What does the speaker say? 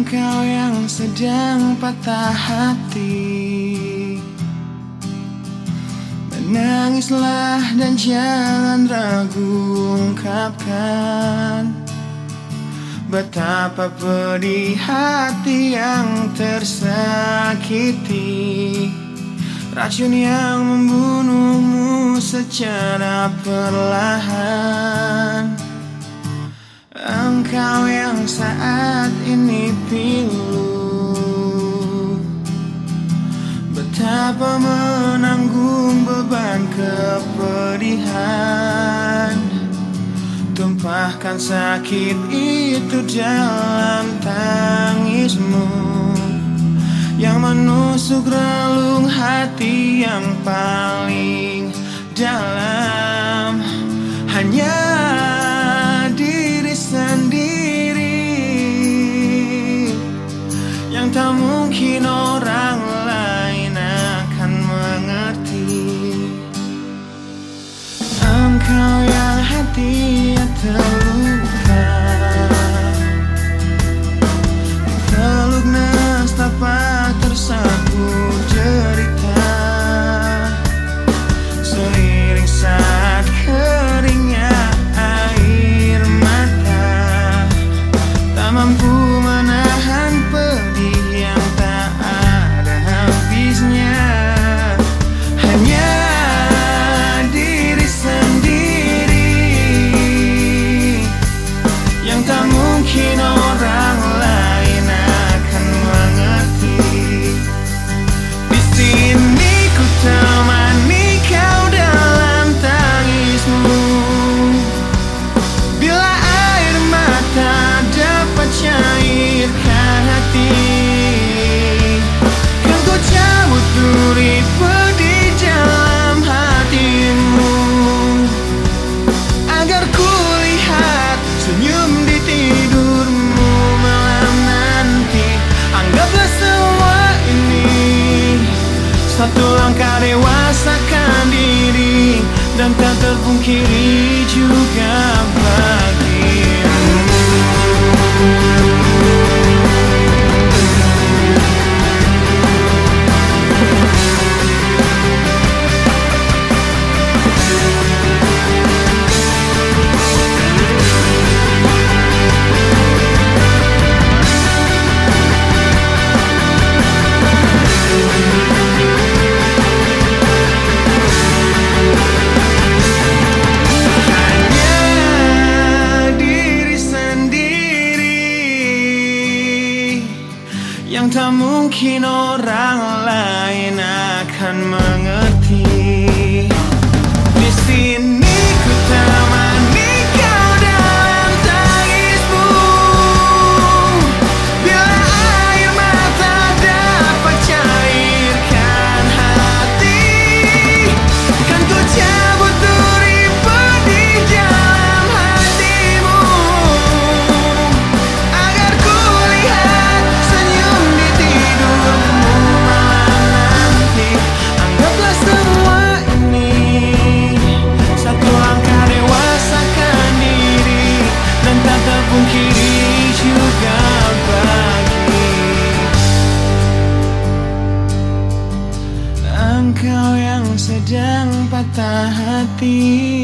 Engkau yang sedang patah hati. Menangislah dan jangan ragu ungkapkan Betapa pedih hati yang tersakiti. Racun yang membunuhmu secara perlahan. Engkau yang saat Betapa menanggung beban kepedihan. Tumpahkan sakit itu dalam tangismu. Yang menusuk relung hati yang paling dalam hati terluka. Peluk nestapa tersapu derita Seiring Agar ku lihat senyum di tidurmu malam nanti Anggaplah semua ini Satu langkah dewasakan diri Dan tak terpungkiri juga tak mungkin orang lain akan mengerti Patah hati